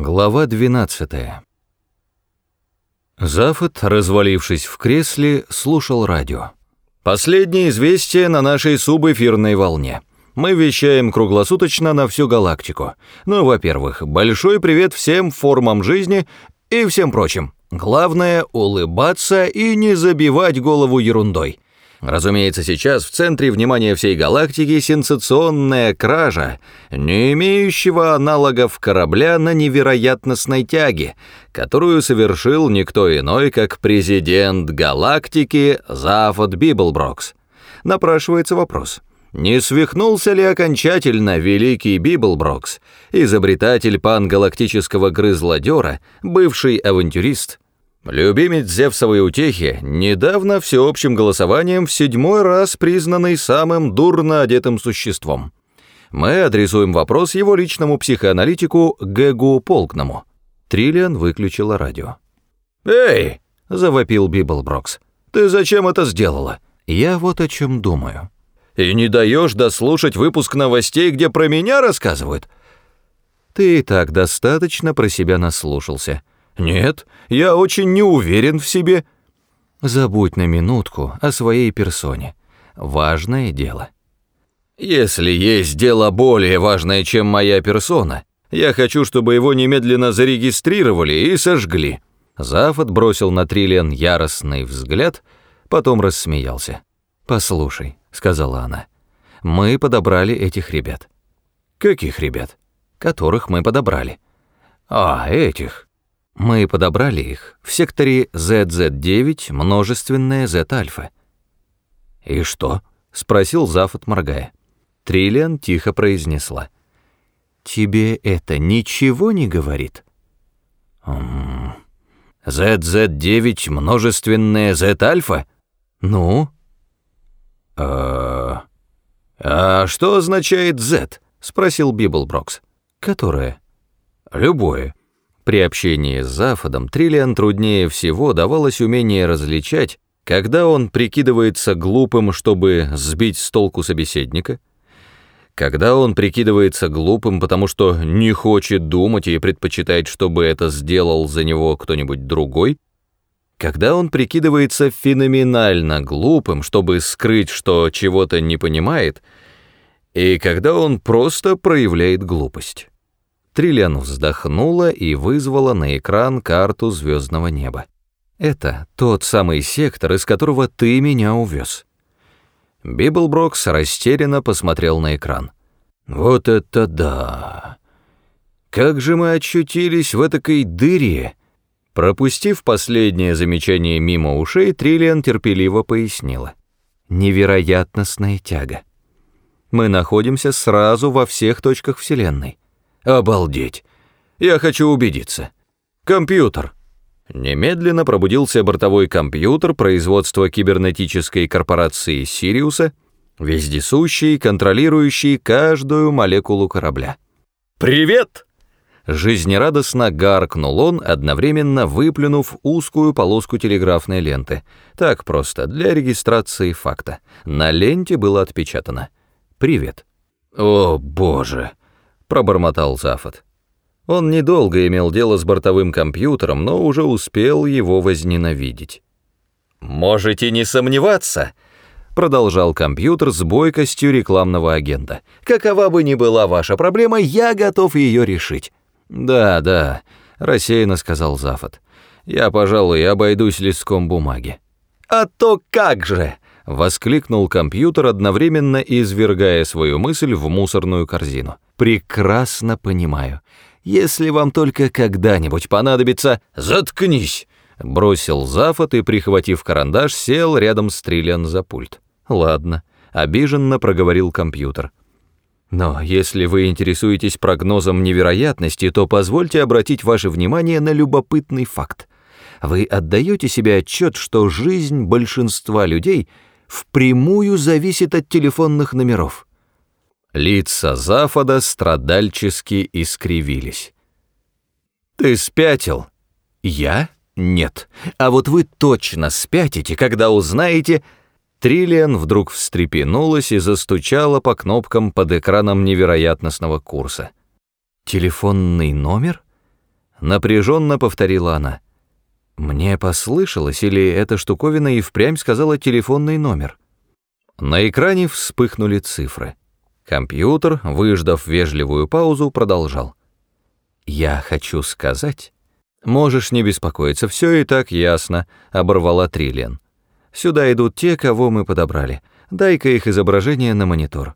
Глава 12 Зафот, развалившись в кресле, слушал радио. «Последнее известие на нашей субэфирной волне. Мы вещаем круглосуточно на всю галактику. Ну, во-первых, большой привет всем формам жизни и всем прочим. Главное — улыбаться и не забивать голову ерундой. Разумеется, сейчас в центре внимания всей галактики сенсационная кража, не имеющего аналогов корабля на невероятностной тяге, которую совершил никто иной, как президент галактики Зафод Библброкс. Напрашивается вопрос. Не свихнулся ли окончательно великий Библброкс, изобретатель пангалактического грызлодера, бывший авантюрист, Любимец Зевсовой утехи, недавно всеобщим голосованием в седьмой раз признанный самым дурно одетым существом. Мы адресуем вопрос его личному психоаналитику Гэгу Полкному. Триллиан выключила радио. «Эй!» — завопил Библброкс. «Ты зачем это сделала?» «Я вот о чем думаю». «И не даешь дослушать выпуск новостей, где про меня рассказывают?» «Ты и так достаточно про себя наслушался». «Нет, я очень не уверен в себе». «Забудь на минутку о своей персоне. Важное дело». «Если есть дело более важное, чем моя персона, я хочу, чтобы его немедленно зарегистрировали и сожгли». Зафот бросил на Триллиан яростный взгляд, потом рассмеялся. «Послушай», — сказала она, — «мы подобрали этих ребят». «Каких ребят?» «Которых мы подобрали». «А, этих». Мы подобрали их в секторе ZZ9 множественное Z-альфа. «И что?» — спросил Зафод, моргая. Триллиан тихо произнесла. «Тебе это ничего не говорит?» «ZZ9 множественное Z-альфа?» «Ну?» «А... а что означает Z?» — спросил Библброкс. «Которое?» «Любое. При общении с Зафодом Триллиан труднее всего давалось умение различать, когда он прикидывается глупым, чтобы сбить с толку собеседника, когда он прикидывается глупым, потому что не хочет думать и предпочитает, чтобы это сделал за него кто-нибудь другой, когда он прикидывается феноменально глупым, чтобы скрыть, что чего-то не понимает, и когда он просто проявляет глупость. Триллиан вздохнула и вызвала на экран карту звездного неба. «Это тот самый сектор, из которого ты меня увез». Библброкс растерянно посмотрел на экран. «Вот это да! Как же мы очутились в этой дыре!» Пропустив последнее замечание мимо ушей, Триллиан терпеливо пояснила. «Невероятностная тяга. Мы находимся сразу во всех точках Вселенной. Обалдеть. Я хочу убедиться. Компьютер. Немедленно пробудился бортовой компьютер производства кибернетической корпорации Сириуса, вездесущий, контролирующий каждую молекулу корабля. «Привет!» Жизнерадостно гаркнул он, одновременно выплюнув узкую полоску телеграфной ленты. Так просто, для регистрации факта. На ленте было отпечатано. «Привет». «О, боже!» Пробормотал Зафот. Он недолго имел дело с бортовым компьютером, но уже успел его возненавидеть. «Можете не сомневаться», — продолжал компьютер с бойкостью рекламного агента. «Какова бы ни была ваша проблема, я готов ее решить». «Да, да», — рассеянно сказал Зафот. «Я, пожалуй, обойдусь листком бумаги». «А то как же!» — воскликнул компьютер, одновременно извергая свою мысль в мусорную корзину прекрасно понимаю. Если вам только когда-нибудь понадобится... Заткнись!» Бросил Зафот и, прихватив карандаш, сел рядом с Триллиан за пульт. «Ладно», — обиженно проговорил компьютер. «Но если вы интересуетесь прогнозом невероятности, то позвольте обратить ваше внимание на любопытный факт. Вы отдаете себе отчет, что жизнь большинства людей впрямую зависит от телефонных номеров». Лица Зафода страдальчески искривились. «Ты спятил?» «Я? Нет. А вот вы точно спятите, когда узнаете...» Триллиан вдруг встрепенулась и застучала по кнопкам под экраном невероятностного курса. «Телефонный номер? напряженно повторила она. Мне послышалось, или эта штуковина и впрямь сказала телефонный номер. На экране вспыхнули цифры. Компьютер, выждав вежливую паузу, продолжал. «Я хочу сказать...» «Можешь не беспокоиться, все и так ясно», — оборвала Триллиан. «Сюда идут те, кого мы подобрали. Дай-ка их изображение на монитор».